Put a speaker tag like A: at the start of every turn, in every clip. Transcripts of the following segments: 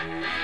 A: Bye.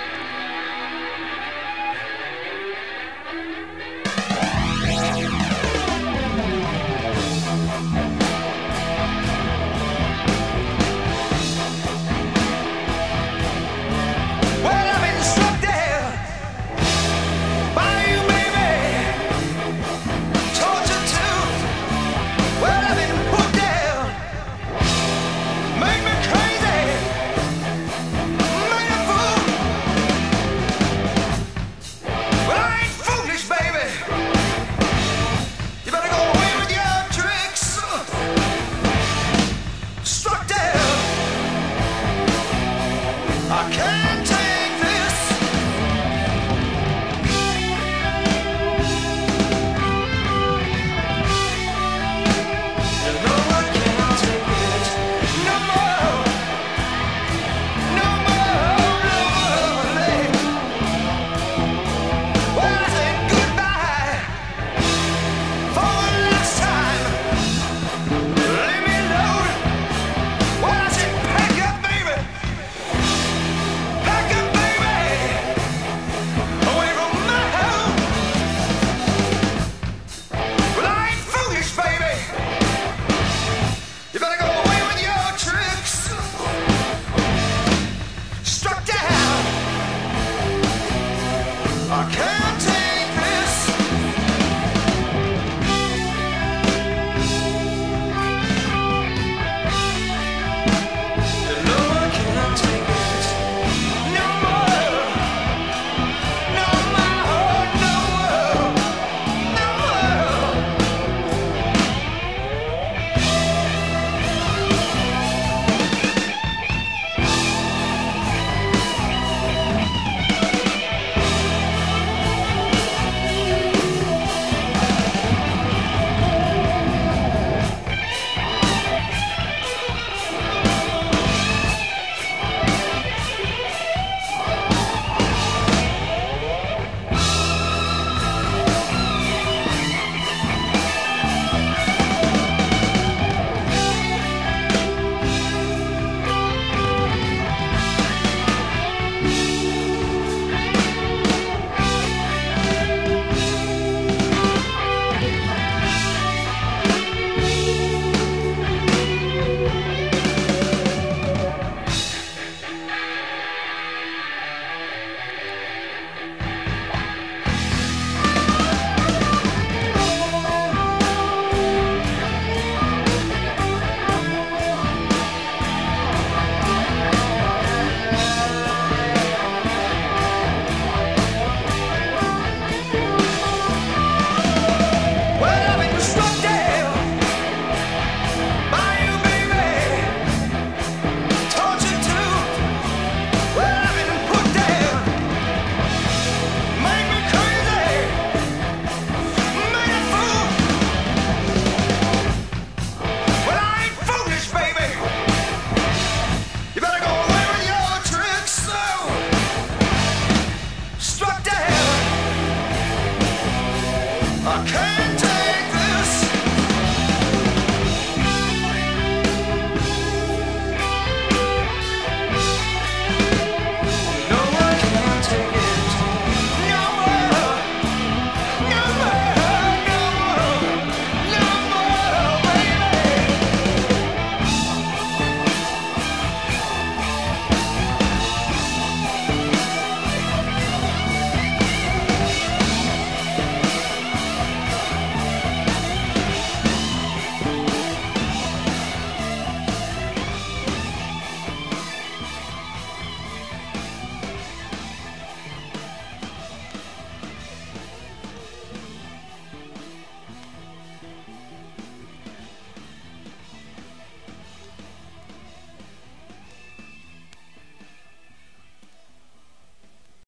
A: I can't.